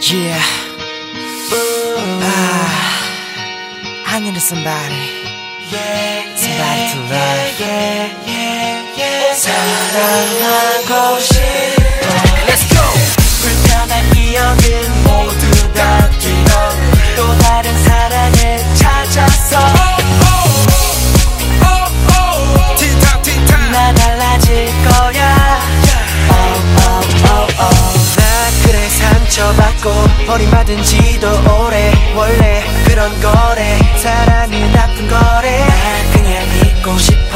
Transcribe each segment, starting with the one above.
Yeah. Ah, I need somebody. Somebody to love. 사랑하고 싶 버림받은 지도 오래 원래 그런 거래. 사랑은 나쁜 거래. 나 그냥 잊고 싶어.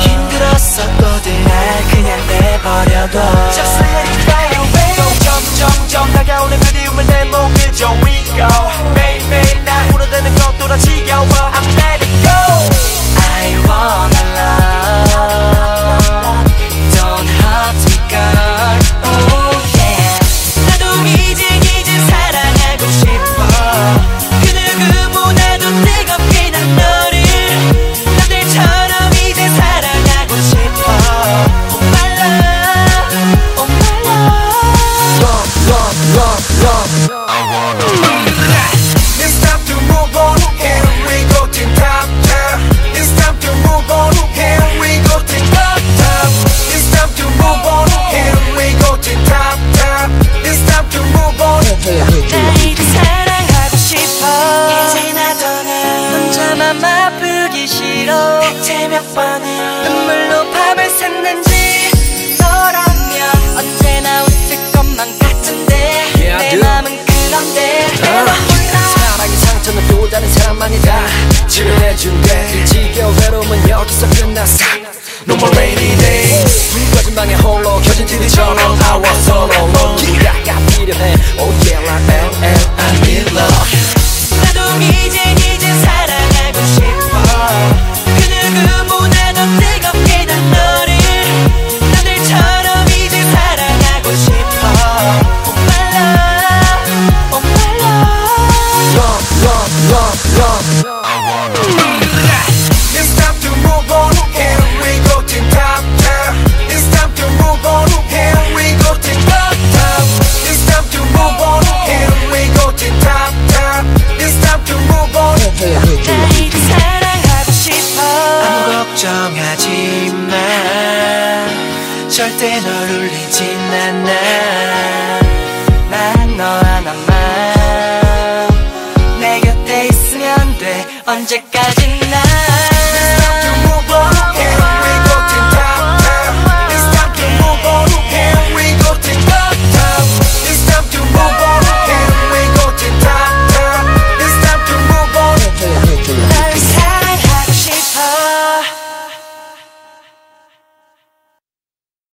힘들었었거든. 날 그냥 내버려둬. Just let it fly away. 또 점점점 다가오는 그리움을 내 목을 조이고 매일매일 나 울어대는 것도 다 지겨워. I'm let it go 이제 사랑하고 싶어. 이제 나 떠나. 혼자만 아프기 싫어. 대체 몇 번을. 눈물로 밥을 샜는지. 너라면 언제나 웃을 것만 같은데. Yeah, I 내 do. 맘은 그런데. 내가 몰라. 사랑의 상처는 또 다른 사람만이다. 치료해줄게 이 지겨운 외로움은 여기서 절대 널 울리진 않아 난 너 하나만 내 곁에 있으면 돼. 언제까지나